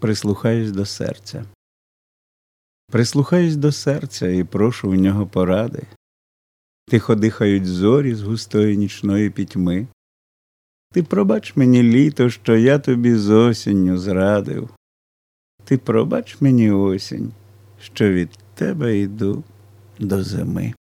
Прислухаюсь до серця. Прислухаюсь до серця і прошу в нього поради. Тихо дихають зорі з густої нічної пітьми. Ти пробач мені літо, що я тобі з осінню зрадив. Ти пробач мені осінь, що від тебе йду до зими.